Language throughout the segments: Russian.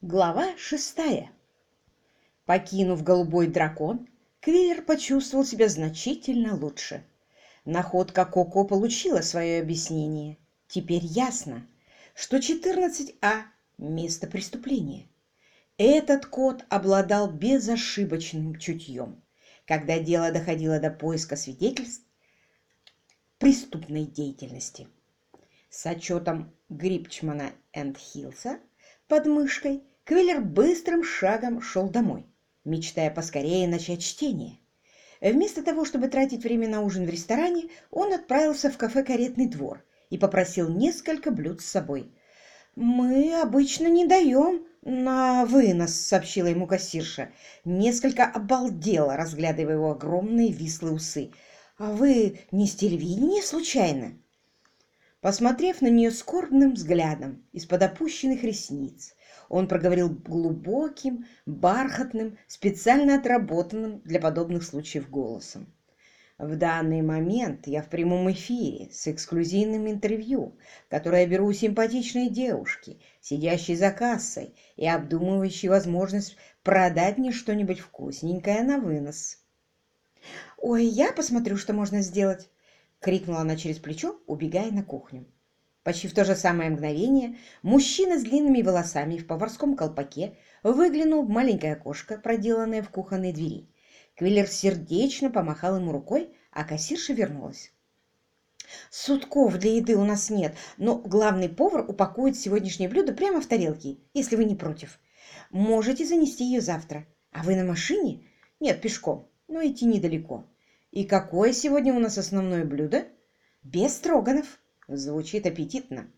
Глава шестая. Покинув голубой дракон, Квиллер почувствовал себя значительно лучше. Находка Коко получила свое объяснение. Теперь ясно, что 14А – место преступления. Этот кот обладал безошибочным чутьем, когда дело доходило до поиска свидетельств преступной деятельности. С отчетом Грипчмана энд Хилса под мышкой Квиллер быстрым шагом шел домой, мечтая поскорее начать чтение. Вместо того, чтобы тратить время на ужин в ресторане, он отправился в кафе «Каретный двор» и попросил несколько блюд с собой. «Мы обычно не даем на вынос», — сообщила ему кассирша, несколько обалдела, разглядывая его огромные вислые усы. «А вы не с телевидения случайно?» Посмотрев на нее скорбным взглядом из-под опущенных ресниц, он проговорил глубоким, бархатным, специально отработанным для подобных случаев голосом. В данный момент я в прямом эфире с эксклюзивным интервью, которое беру у симпатичной девушки, сидящей за кассой и обдумывающей возможность продать мне что-нибудь вкусненькое на вынос. «Ой, я посмотрю, что можно сделать!» — крикнула она через плечо, убегая на кухню. Почти в то же самое мгновение мужчина с длинными волосами в поварском колпаке выглянул в маленькое окошко, проделанное в кухонной двери. Квиллер сердечно помахал ему рукой, а кассирша вернулась. «Сутков для еды у нас нет, но главный повар упакует сегодняшнее блюдо прямо в тарелки, если вы не против. Можете занести ее завтра. А вы на машине? Нет, пешком, но идти недалеко. И какое сегодня у нас основное блюдо? Без строганов. Звучит аппетитно.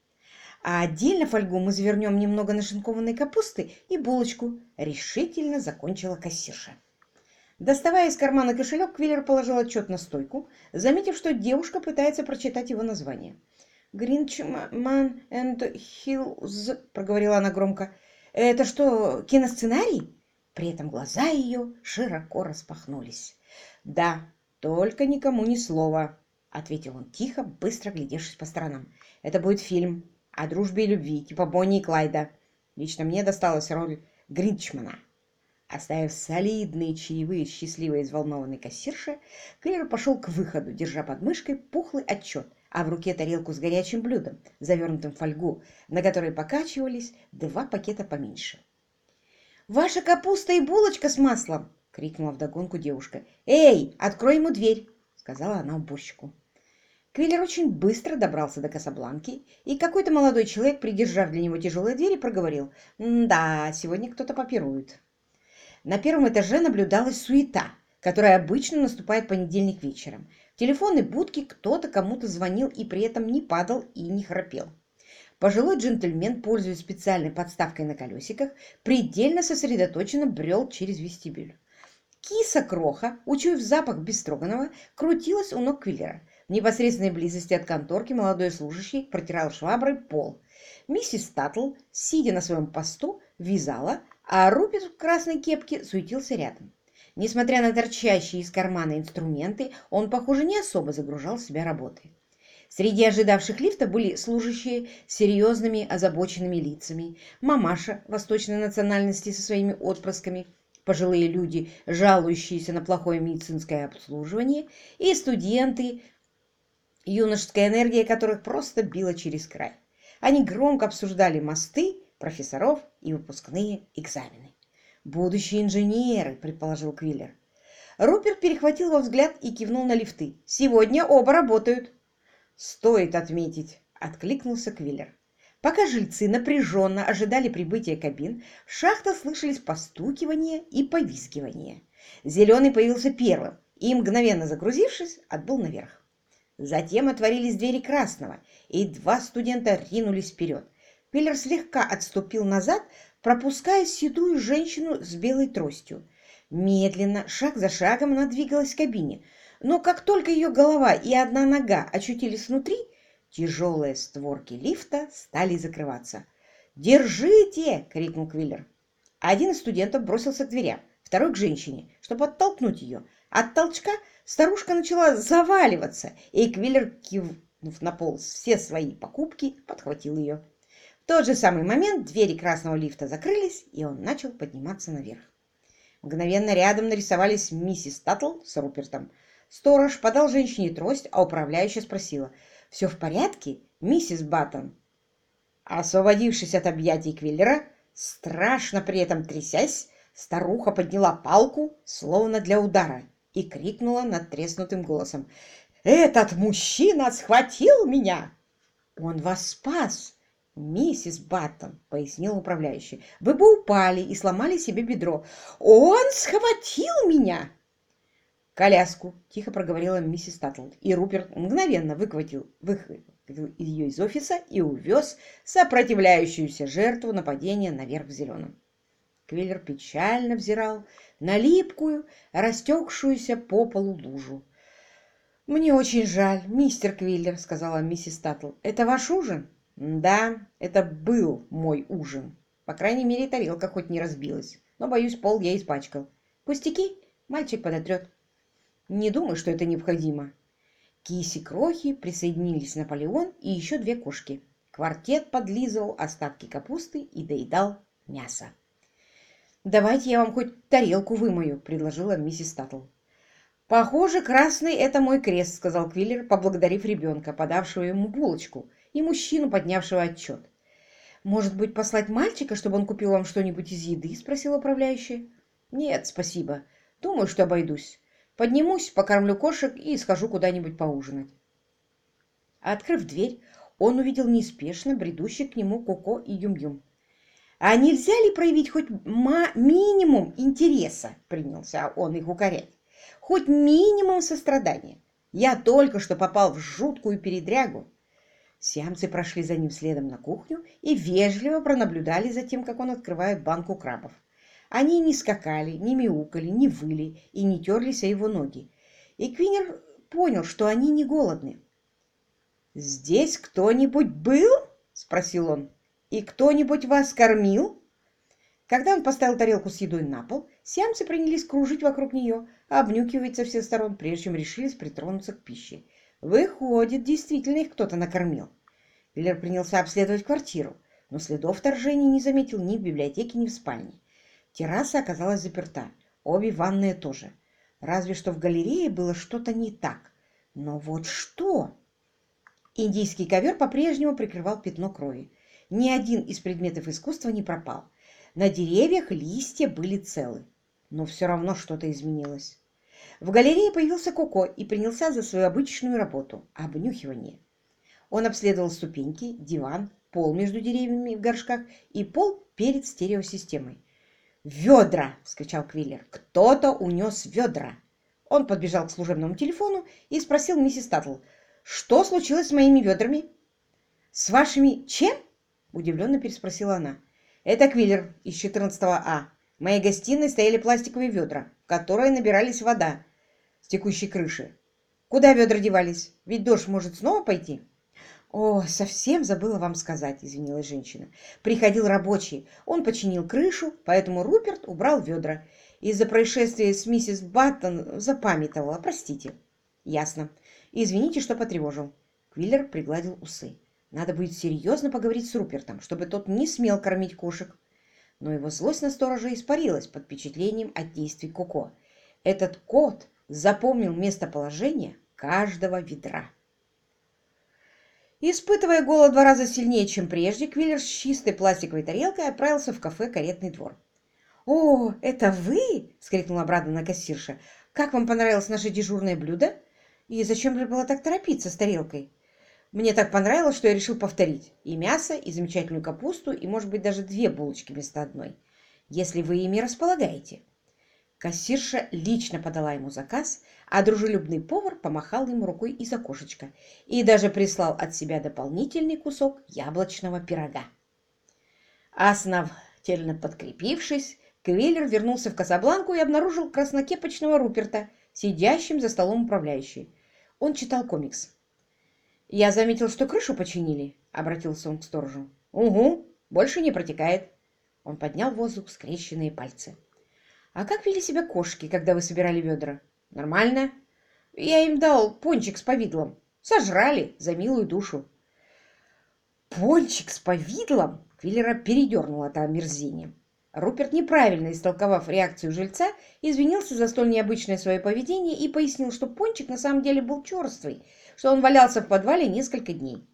А отдельно фольгу мы завернем немного нашинкованной капусты и булочку. Решительно закончила кассирша. Доставая из кармана кошелек, Квиллер положил отчет на стойку, заметив, что девушка пытается прочитать его название. «Гринчман энд Хиллз», — проговорила она громко. «Это что, киносценарий?» При этом глаза ее широко распахнулись. «Да, «Только никому ни слова», — ответил он тихо, быстро глядевшись по сторонам. «Это будет фильм о дружбе и любви, типа Бонни и Клайда. Лично мне досталась роль Гринчмана». Оставив солидные чаевые счастливой и взволнованной кассирше, Клэр пошел к выходу, держа под мышкой пухлый отчет, а в руке тарелку с горячим блюдом, завернутым в фольгу, на которой покачивались два пакета поменьше. «Ваша капуста и булочка с маслом!» — крикнула вдогонку девушка. «Эй, открой ему дверь!» — сказала она уборщику. Квиллер очень быстро добрался до Касабланки, и какой-то молодой человек, придержав для него тяжелые двери, проговорил. «Да, сегодня кто-то попирует». На первом этаже наблюдалась суета, которая обычно наступает понедельник вечером. В телефонной будке кто-то кому-то звонил и при этом не падал и не храпел. Пожилой джентльмен, пользуясь специальной подставкой на колесиках, предельно сосредоточенно брел через вестибюль. Киса Кроха, учуяв запах Бестроганова, крутилась у ног Квиллера. В непосредственной близости от конторки молодой служащий протирал шваброй пол. Миссис Таттл, сидя на своем посту, вязала, а Рупит в красной кепке суетился рядом. Несмотря на торчащие из кармана инструменты, он, похоже, не особо загружал себя работой. Среди ожидавших лифта были служащие с серьезными озабоченными лицами, мамаша восточной национальности со своими отпрысками – пожилые люди, жалующиеся на плохое медицинское обслуживание, и студенты, юношеская энергия которых просто била через край. Они громко обсуждали мосты, профессоров и выпускные экзамены. «Будущие инженеры», — предположил Квиллер. Руперт перехватил его взгляд и кивнул на лифты. «Сегодня оба работают». «Стоит отметить», — откликнулся Квиллер. Пока жильцы напряженно ожидали прибытия кабин, в шахтах слышались постукивание и повискивание. Зеленый появился первым и, мгновенно загрузившись, отбыл наверх. Затем отворились двери красного, и два студента ринулись вперед. Пиллер слегка отступил назад, пропуская седую женщину с белой тростью. Медленно, шаг за шагом, она двигалась к кабине, но как только ее голова и одна нога очутились внутри, Тяжелые створки лифта стали закрываться. «Держите!» — крикнул Квиллер. Один из студентов бросился к дверям, второй к женщине, чтобы оттолкнуть ее. От толчка старушка начала заваливаться, и Квиллер, кивнув на пол все свои покупки, подхватил ее. В тот же самый момент двери красного лифта закрылись, и он начал подниматься наверх. Мгновенно рядом нарисовались миссис Таттл с Рупертом. Сторож подал женщине трость, а управляющая спросила, «Все в порядке, миссис Баттон?» Освободившись от объятий Квиллера, страшно при этом трясясь, старуха подняла палку, словно для удара, и крикнула над треснутым голосом, «Этот мужчина схватил меня!» «Он вас спас!» «Миссис Баттон», — пояснил управляющий, — «вы бы упали и сломали себе бедро». «Он схватил меня!» «Коляску», — тихо проговорила миссис Таттл, и Руперт мгновенно выхватил, выхватил ее из офиса и увез сопротивляющуюся жертву нападения наверх в зеленом. Квиллер печально взирал на липкую, растекшуюся по полу лужу. «Мне очень жаль, мистер Квиллер», — сказала миссис Таттл. «Это ваш ужин?» «Да, это был мой ужин. По крайней мере, тарелка хоть не разбилась. Но, боюсь, пол я испачкал. Пустяки, мальчик подотрет». «Не думаю, что это необходимо». Киси-крохи присоединились Наполеон и еще две кошки. Квартет подлизывал остатки капусты и доедал мясо. «Давайте я вам хоть тарелку вымою», — предложила миссис Таттл. «Похоже, красный — это мой крест», — сказал Квиллер, поблагодарив ребенка, подавшего ему булочку, и мужчину, поднявшего отчет. «Может быть, послать мальчика, чтобы он купил вам что-нибудь из еды?» — спросила управляющая. «Нет, спасибо. Думаю, что обойдусь. Поднимусь, покормлю кошек и схожу куда-нибудь поужинать». Открыв дверь, он увидел неспешно бредущих к нему Коко и Юм-Юм. «А нельзя ли проявить хоть минимум интереса?» — принялся он их укорять хоть минимум сострадания. Я только что попал в жуткую передрягу. Сиамцы прошли за ним следом на кухню и вежливо пронаблюдали за тем, как он открывает банку крабов. Они не скакали, не мяукали, не выли и не терлись о его ноги. И Квинер понял, что они не голодны. «Здесь кто-нибудь был?» — спросил он. «И кто-нибудь вас кормил?» Когда он поставил тарелку с едой на пол, сиамцы принялись кружить вокруг нее, обнюхивать со всех сторон, прежде чем решились притронуться к пище. Выходит, действительно их кто-то накормил. Виллер принялся обследовать квартиру, но следов вторжения не заметил ни в библиотеке, ни в спальне. Терраса оказалась заперта, обе ванные тоже. Разве что в галерее было что-то не так. Но вот что? Индийский ковер по-прежнему прикрывал пятно крови. Ни один из предметов искусства не пропал. На деревьях листья были целы, но все равно что-то изменилось. В галерее появился Коко и принялся за свою обычную работу – обнюхивание. Он обследовал ступеньки, диван, пол между деревьями в горшках и пол перед стереосистемой. «Ведра!» – вскричал Квиллер. «Кто-то унес ведра!» Он подбежал к служебному телефону и спросил миссис Таттл, «Что случилось с моими ведрами?» «С вашими чем?» – удивленно переспросила она. Это Квиллер из 14 А. В моей гостиной стояли пластиковые ведра, в которые набирались вода с текущей крыши. Куда ведра девались? Ведь дождь может снова пойти. «О, совсем забыла вам сказать», — извинилась женщина. «Приходил рабочий. Он починил крышу, поэтому Руперт убрал ведра. Из-за происшествия с миссис Баттон запамятовала. Простите». «Ясно. Извините, что потревожил». Квиллер пригладил усы. Надо будет серьезно поговорить с Рупертом, чтобы тот не смел кормить кошек. Но его злость на сторожа испарилась под впечатлением от действий Коко. Этот кот запомнил местоположение каждого ведра. Испытывая голод два раза сильнее, чем прежде, Квиллер с чистой пластиковой тарелкой отправился в кафе «Каретный двор». «О, это вы?» — вскрикнула обрадованная кассирша. «Как вам понравилось наше дежурное блюдо? И зачем же было так торопиться с тарелкой?» Мне так понравилось, что я решил повторить. И мясо, и замечательную капусту, и, может быть, даже две булочки вместо одной. Если вы ими располагаете. Кассирша лично подала ему заказ, а дружелюбный повар помахал ему рукой из окошечка и даже прислал от себя дополнительный кусок яблочного пирога. Основательно подкрепившись, Квиллер вернулся в Касабланку и обнаружил краснокепочного Руперта, сидящим за столом управляющий. Он читал комикс. «Я заметил, что крышу починили», — обратился он к сторожу. «Угу, больше не протекает». Он поднял в воздух скрещенные пальцы. «А как вели себя кошки, когда вы собирали ведра?» «Нормально. Я им дал пончик с повидлом. Сожрали за милую душу». Пончик с повидлом Квиллера передернуло это омерзение. Руперт, неправильно истолковав реакцию жильца, извинился за столь необычное свое поведение и пояснил, что пончик на самом деле был черствый, что он валялся в подвале несколько дней.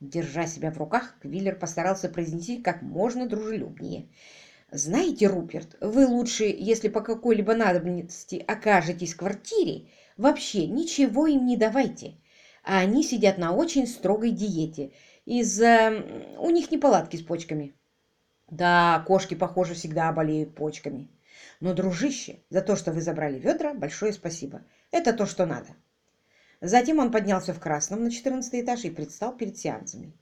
Держа себя в руках, Квиллер постарался произнести как можно дружелюбнее. «Знаете, Руперт, вы лучше, если по какой-либо надобности окажетесь в квартире, вообще ничего им не давайте. А они сидят на очень строгой диете. Из-за... у них неполадки с почками». Да, кошки, похоже, всегда болеют почками. Но, дружище, за то, что вы забрали ведра, большое спасибо. Это то, что надо. Затем он поднялся в красном на четырнадцатый этаж и предстал перед сеансами.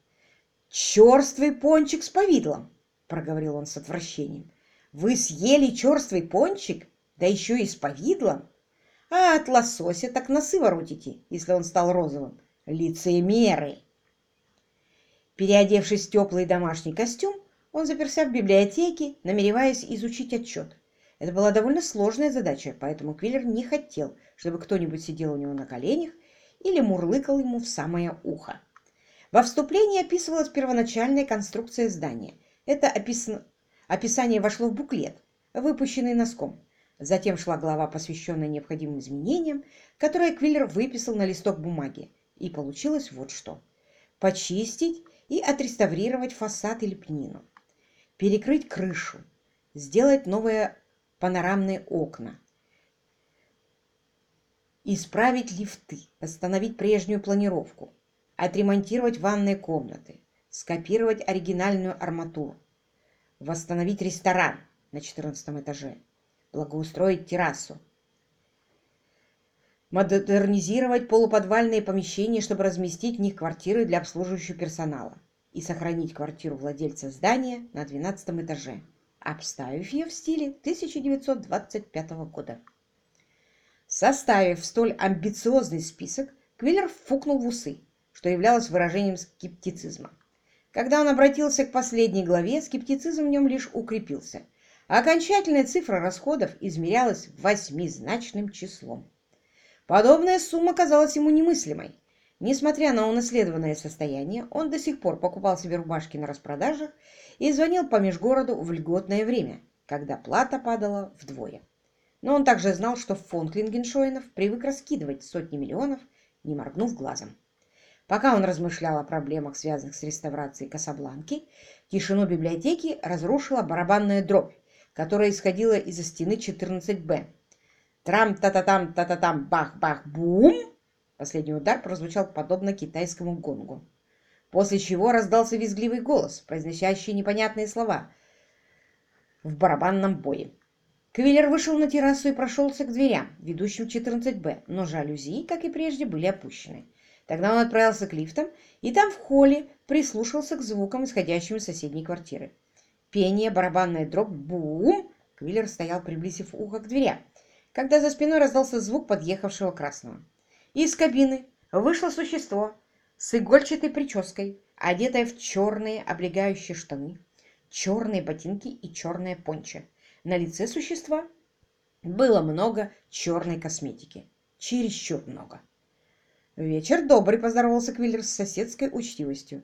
«Черствый пончик с повидлом!» — проговорил он с отвращением. «Вы съели черствый пончик? Да еще и с повидлом? А от лосося так носы воротите, если он стал розовым. Лицемеры!» Переодевшись в теплый домашний костюм, он заперся в библиотеке, намереваясь изучить отчет. Это была довольно сложная задача, поэтому Квиллер не хотел, чтобы кто-нибудь сидел у него на коленях или мурлыкал ему в самое ухо. Во вступлении описывалась первоначальная конструкция здания. Это опис... описание вошло в буклет, выпущенный носком. Затем шла глава, посвященная необходимым изменениям, которые Квиллер выписал на листок бумаги. И получилось вот что. Почистить и отреставрировать фасад и лепнину перекрыть крышу, сделать новые панорамные окна, исправить лифты, восстановить прежнюю планировку, отремонтировать ванные комнаты, скопировать оригинальную арматуру, восстановить ресторан на 14 этаже, благоустроить террасу, модернизировать полуподвальные помещения, чтобы разместить в них квартиры для обслуживающего персонала, и сохранить квартиру владельца здания на 12 этаже, обставив ее в стиле 1925 года. Составив столь амбициозный список, Квиллер фукнул в усы, что являлось выражением скептицизма. Когда он обратился к последней главе, скептицизм в нем лишь укрепился, окончательная цифра расходов измерялась восьмизначным числом. Подобная сумма казалась ему немыслимой, Несмотря на унаследованное состояние, он до сих пор покупал себе рубашки на распродажах и звонил по межгороду в льготное время, когда плата падала вдвое. Но он также знал, что фонд Лингеншоинов привык раскидывать сотни миллионов, не моргнув глазом. Пока он размышлял о проблемах, связанных с реставрацией Касабланки, тишину библиотеки разрушила барабанная дробь, которая исходила из-за стены 14Б. Трам-та-та-там, бах-бах-бум! Последний удар прозвучал подобно китайскому гонгу. После чего раздался визгливый голос, произносящий непонятные слова в барабанном бое. Квиллер вышел на террасу и прошелся к дверям, ведущим 14Б, но жалюзи, как и прежде, были опущены. Тогда он отправился к лифтам, и там в холле прислушался к звукам, исходящим из соседней квартиры. Пение, барабанная дробь, бум! Квиллер стоял, приблизив ухо к дверям, когда за спиной раздался звук подъехавшего красного. Из кабины вышло существо с игольчатой прической, одетое в черные облегающие штаны, черные ботинки и черное пончо. На лице существа было много черной косметики. Чересчур много. «Вечер добрый», — поздоровался Квиллер с соседской учтивостью.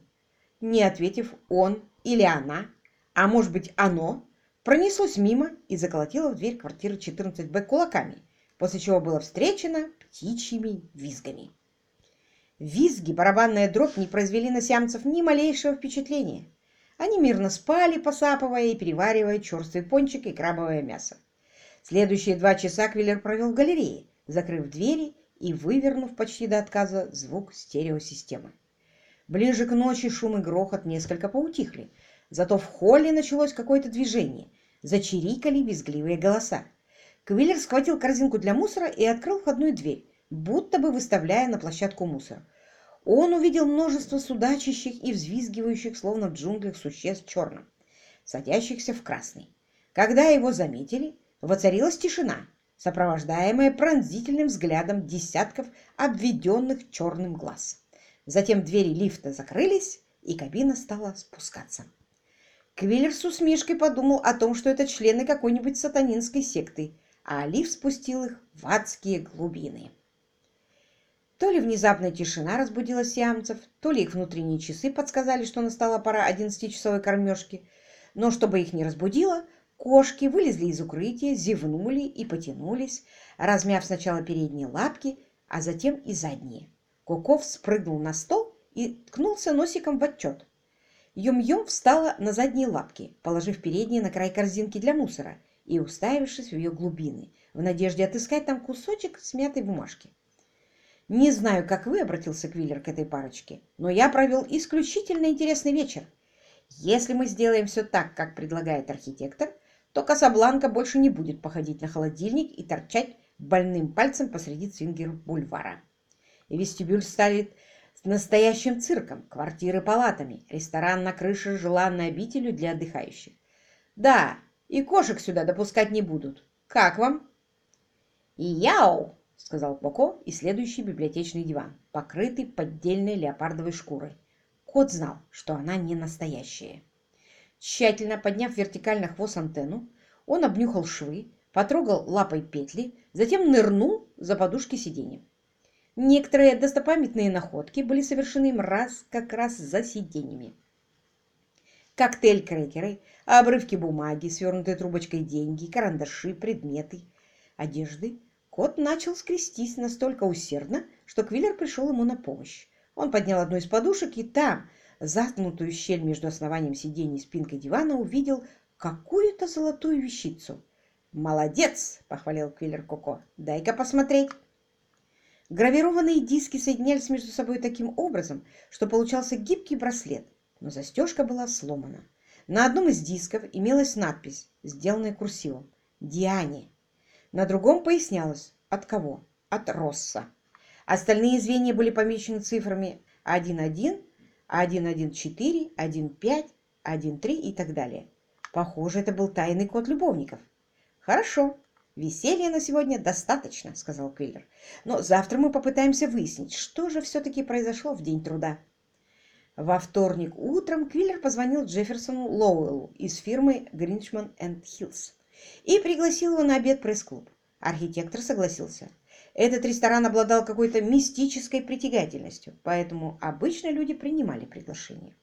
Не ответив, он или она, а может быть оно, пронеслось мимо и заколотило в дверь квартиры 14Б кулаками, после чего было встречено птичьими визгами. Визги, барабанная дробь не произвели на сиамцев ни малейшего впечатления. Они мирно спали, посапывая и переваривая черствый пончик и крабовое мясо. Следующие два часа Квиллер провел в галерее, закрыв двери и вывернув почти до отказа звук стереосистемы. Ближе к ночи шум и грохот несколько поутихли, зато в холле началось какое-то движение, зачирикали визгливые голоса. Квиллер схватил корзинку для мусора и открыл входную дверь, будто бы выставляя на площадку мусор. Он увидел множество судачащих и взвизгивающих, словно в джунглях, существ черным, садящихся в красный. Когда его заметили, воцарилась тишина, сопровождаемая пронзительным взглядом десятков обведенных черным глаз. Затем двери лифта закрылись, и кабина стала спускаться. Квиллер с усмешкой подумал о том, что это члены какой-нибудь сатанинской секты – а лифт спустил их в адские глубины. То ли внезапная тишина разбудила сиамцев, то ли их внутренние часы подсказали, что настала пора одиннадцатичасовой кормежки. Но чтобы их не разбудило, кошки вылезли из укрытия, зевнули и потянулись, размяв сначала передние лапки, а затем и задние. Коков спрыгнул на стол и ткнулся носиком в отчет. Юм-Юм встала на задние лапки, положив передние на край корзинки для мусора и уставившись в ее глубины, в надежде отыскать там кусочек смятой бумажки. «Не знаю, как вы», — обратился Квиллер к этой парочке, «но я провел исключительно интересный вечер. Если мы сделаем все так, как предлагает архитектор, то Касабланка больше не будет походить на холодильник и торчать больным пальцем посреди Цвингер-бульвара. Вестибюль станет настоящим цирком, квартиры палатами, ресторан на крыше желанной обителю для отдыхающих. Да, и кошек сюда допускать не будут. Как вам? «Яу!» — сказал Коко и следующий библиотечный диван, покрытый поддельной леопардовой шкурой. Кот знал, что она не настоящая. Тщательно подняв вертикально хвост антенну, он обнюхал швы, потрогал лапой петли, затем нырнул за подушки сиденья. Некоторые достопамятные находки были совершены им раз как раз за сиденьями. Коктейль-крекеры, обрывки бумаги, свернутые трубочкой деньги, карандаши, предметы, одежды. Кот начал скрестись настолько усердно, что Квиллер пришел ему на помощь. Он поднял одну из подушек и там, заткнутую щель между основанием сиденья и спинкой дивана, увидел какую-то золотую вещицу. «Молодец!» — похвалил Квиллер Коко. «Дай-ка посмотреть!» Гравированные диски соединялись между собой таким образом, что получался гибкий браслет, но застежка была сломана. На одном из дисков имелась надпись, сделанная курсивом «Диане». На другом пояснялось, от кого? От Росса. Остальные звенья были помечены цифрами 1.1, 1.1.4, 1.5, 1.3 и так далее. Похоже, это был тайный код любовников. Хорошо, «Веселья на сегодня достаточно», — сказал Квиллер. «Но завтра мы попытаемся выяснить, что же все-таки произошло в день труда». Во вторник утром Квиллер позвонил Джефферсону Лоуэллу из фирмы Гринчман энд Хиллс и пригласил его на обед пресс-клуб. Архитектор согласился. Этот ресторан обладал какой-то мистической притягательностью, поэтому обычно люди принимали приглашение.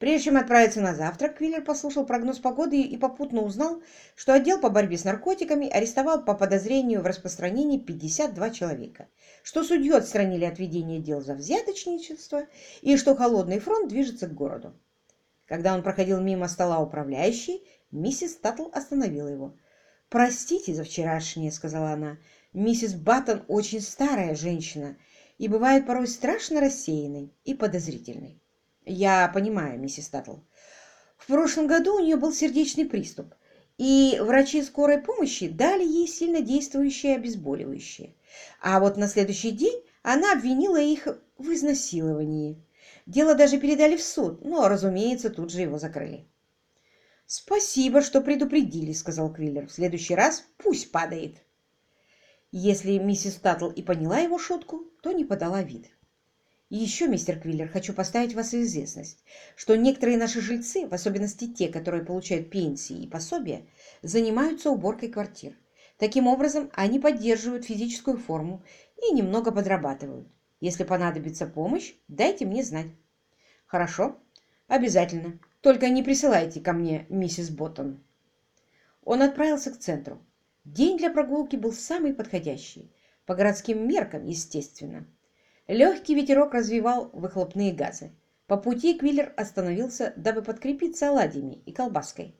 Прежде чем отправиться на завтрак, Квиллер послушал прогноз погоды и попутно узнал, что отдел по борьбе с наркотиками арестовал по подозрению в распространении 52 человека, что судью отстранили от ведения дел за взяточничество и что холодный фронт движется к городу. Когда он проходил мимо стола управляющей, миссис Таттл остановила его. «Простите за вчерашнее», — сказала она. «Миссис Баттон очень старая женщина и бывает порой страшно рассеянной и подозрительной». Я понимаю, миссис Таттл. В прошлом году у нее был сердечный приступ, и врачи скорой помощи дали ей сильно действующее обезболивающее. А вот на следующий день она обвинила их в изнасиловании. Дело даже передали в суд, но, разумеется, тут же его закрыли. «Спасибо, что предупредили», — сказал Квиллер. «В следующий раз пусть падает». Если миссис Таттл и поняла его шутку, то не подала вид. Еще, мистер Квиллер, хочу поставить вас в известность, что некоторые наши жильцы, в особенности те, которые получают пенсии и пособия, занимаются уборкой квартир. Таким образом, они поддерживают физическую форму и немного подрабатывают. Если понадобится помощь, дайте мне знать. Хорошо, обязательно. Только не присылайте ко мне миссис Боттон. Он отправился к центру. День для прогулки был самый подходящий. По городским меркам, естественно. Легкий ветерок развивал выхлопные газы. По пути Квиллер остановился, дабы подкрепиться оладьями и колбаской,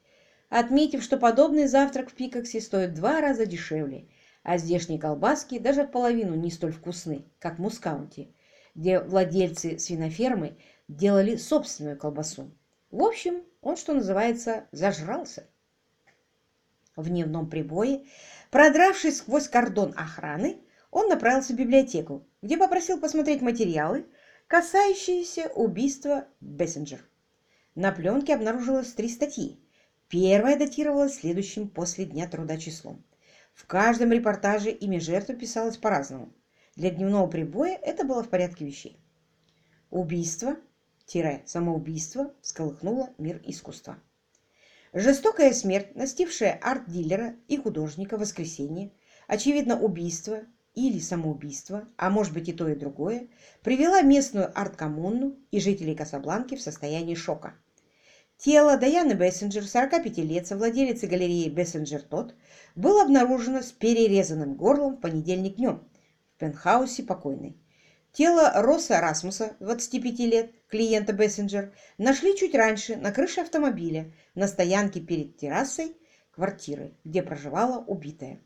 отметив, что подобный завтрак в Пикаксе стоит два раза дешевле, а здешние колбаски даже в половину не столь вкусны, как в Мускаунте, где владельцы свинофермы делали собственную колбасу. В общем, он, что называется, зажрался. В дневном прибое, продравшись сквозь кордон охраны, он направился в библиотеку, где попросил посмотреть материалы, касающиеся убийства Бессенджер. На пленке обнаружилось три статьи. Первая датировалась следующим после Дня труда числом. В каждом репортаже имя жертвы писалось по-разному. Для дневного прибоя это было в порядке вещей. Убийство-самоубийство всколыхнуло мир искусства. Жестокая смерть, настигшая арт-дилера и художника в воскресенье, очевидно, убийство, или самоубийство, а может быть и то, и другое, привела местную арт-коммуну и жителей Касабланки в состояние шока. Тело Даяны Бессенджер, 45 лет, совладелицы галереи Бессенджер Тот, было обнаружено с перерезанным горлом в понедельник днем в пентхаусе покойной. Тело Росса Расмуса, 25 лет, клиента Бессенджер, нашли чуть раньше на крыше автомобиля на стоянке перед террасой квартиры, где проживала убитая.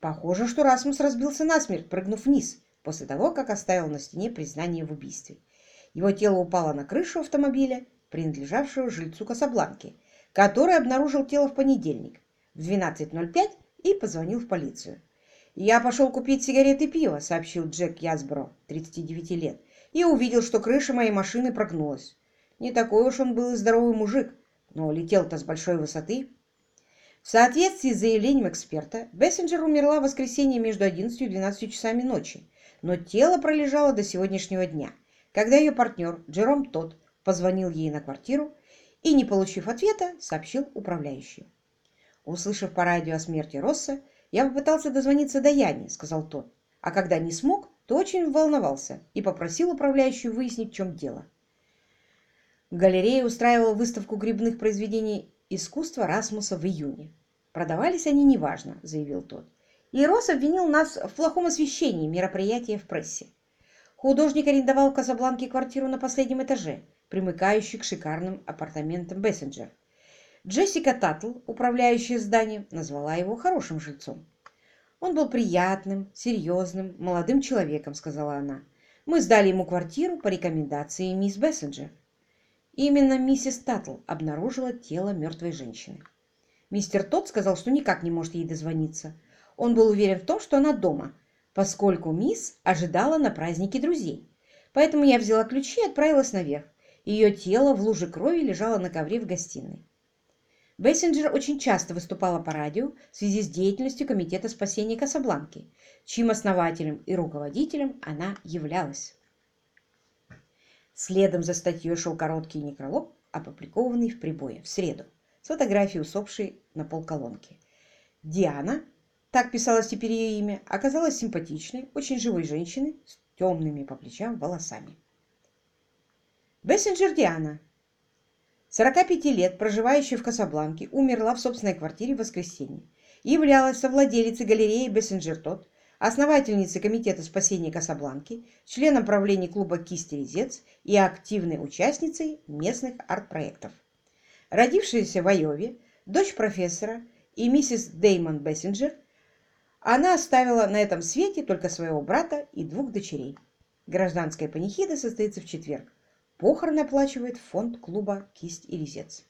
Похоже, что Расмус разбился насмерть, прыгнув вниз, после того, как оставил на стене признание в убийстве. Его тело упало на крышу автомобиля, принадлежавшего жильцу Касабланки, который обнаружил тело в понедельник в 12.05 и позвонил в полицию. «Я пошел купить сигареты и пиво», — сообщил Джек Язбро, 39 лет, и увидел, что крыша моей машины прогнулась. Не такой уж он был и здоровый мужик, но летел-то с большой высоты. В соответствии с заявлением эксперта, Бессенджер умерла в воскресенье между 11 и 12 часами ночи, но тело пролежало до сегодняшнего дня, когда ее партнер Джером Тодд позвонил ей на квартиру и, не получив ответа, сообщил управляющий. Услышав по радио о смерти Росса, «Я попытался дозвониться до Яни», — сказал тот. «А когда не смог, то очень волновался и попросил управляющую выяснить, в чем дело». Галерея устраивала выставку грибных произведений искусства Расмуса в июне. «Продавались они неважно», — заявил тот. И Рос обвинил нас в плохом освещении мероприятия в прессе. Художник арендовал в Казабланке квартиру на последнем этаже, примыкающую к шикарным апартаментам Бессенджер. Джессика Таттл, управляющая зданием, назвала его хорошим жильцом. «Он был приятным, серьезным, молодым человеком», — сказала она. «Мы сдали ему квартиру по рекомендации мисс Бессенджер». Именно миссис Таттл обнаружила тело мертвой женщины. Мистер Тодд сказал, что никак не может ей дозвониться. Он был уверен в том, что она дома, поскольку мисс ожидала на празднике друзей. Поэтому я взяла ключи и отправилась наверх. Ее тело в луже крови лежало на ковре в гостиной. Бессинджер очень часто выступала по радио в связи с деятельностью Комитета спасения Касабланки, чьим основателем и руководителем она являлась. Следом за статьей шел короткий некролог, опубликованный в прибое в среду, с фотографией усопшей на полколонки. Диана, так писалось теперь ее имя, оказалась симпатичной, очень живой женщиной с темными по плечам волосами. Бессинджер Диана 45 лет, проживающая в Касабланке, умерла в собственной квартире в воскресенье. Являлась совладелицей галереи Бессенджертот, основательницей Комитета спасения Касабланки, членом правления клуба «Кисти Резец» и активной участницей местных арт-проектов. Родившаяся в Айове, дочь профессора и миссис Деймон Бессенджер, она оставила на этом свете только своего брата и двух дочерей. Гражданская панихида состоится в четверг. Похороны оплачивает фонд клуба «Кисть и резец».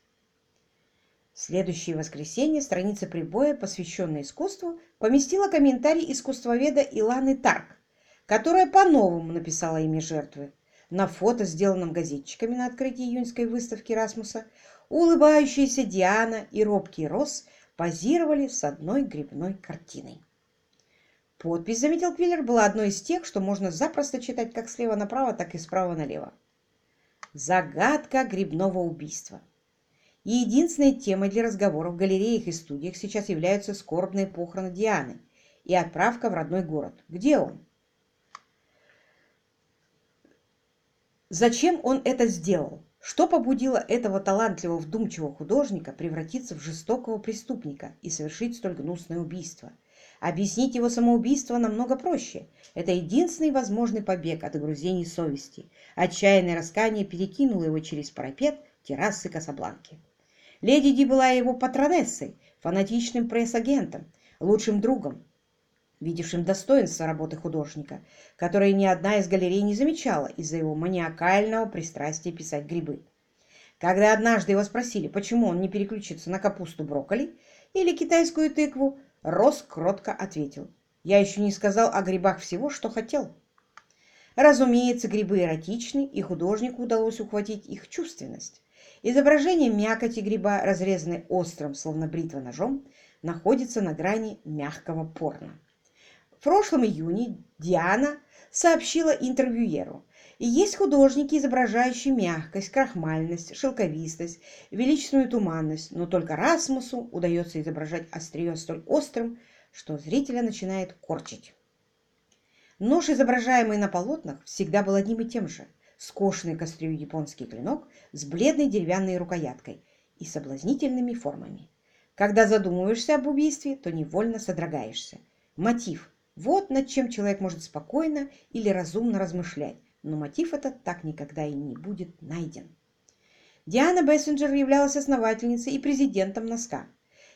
Следующее воскресенье страница прибоя, посвященная искусству, поместила комментарий искусствоведа Иланы Тарк, которая по-новому написала имя жертвы. На фото, сделанном газетчиками на открытии июньской выставки Расмуса, улыбающаяся Диана и робкий Рос позировали с одной грибной картиной. Подпись, заметил Квиллер, была одной из тех, что можно запросто читать как слева направо, так и справа налево. Загадка грибного убийства. И единственной темой для разговоров в галереях и студиях сейчас являются скорбные похороны Дианы и отправка в родной город. Где он? Зачем он это сделал? Что побудило этого талантливого вдумчивого художника превратиться в жестокого преступника и совершить столь гнусное убийство? Объяснить его самоубийство намного проще. Это единственный возможный побег от огрузений совести. Отчаянное раскаяние перекинуло его через парапет террасы Касабланки. Леди Ди была его патронессой, фанатичным пресс-агентом, лучшим другом, видевшим достоинство работы художника, которое ни одна из галерей не замечала из-за его маниакального пристрастия писать грибы. Когда однажды его спросили, почему он не переключится на капусту брокколи или китайскую тыкву, Рос кротко ответил. Я еще не сказал о грибах всего, что хотел. Разумеется, грибы эротичны, и художнику удалось ухватить их чувственность. Изображение мякоти гриба, разрезанной острым, словно бритва ножом, находится на грани мягкого порно. В прошлом июне Диана сообщила интервьюеру, и есть художники, изображающие мягкость, крахмальность, шелковистость, величественную туманность, но только Расмусу удается изображать острие столь острым, что зрителя начинает корчить. Нож, изображаемый на полотнах, всегда был одним и тем же. Скошенный кострю японский клинок с бледной деревянной рукояткой и соблазнительными формами. Когда задумываешься об убийстве, то невольно содрогаешься. Мотив – вот над чем человек может спокойно или разумно размышлять, но мотив этот так никогда и не будет найден. Диана Бессенджер являлась основательницей и президентом носка.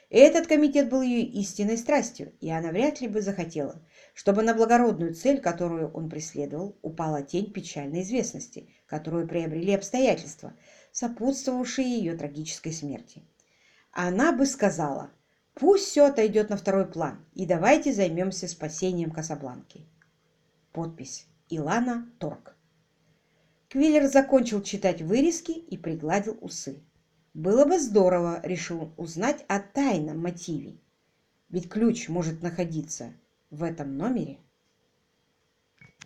Этот комитет был ее истинной страстью, и она вряд ли бы захотела, чтобы на благородную цель, которую он преследовал, упала тень печальной известности, которую приобрели обстоятельства, сопутствовавшие ее трагической смерти. Она бы сказала, пусть все отойдет на второй план, и давайте займемся спасением Касабланки. Подпись Илана Торг. Квиллер закончил читать вырезки и пригладил усы. Было бы здорово, решил узнать о тайном мотиве. Ведь ключ может находиться в этом номере.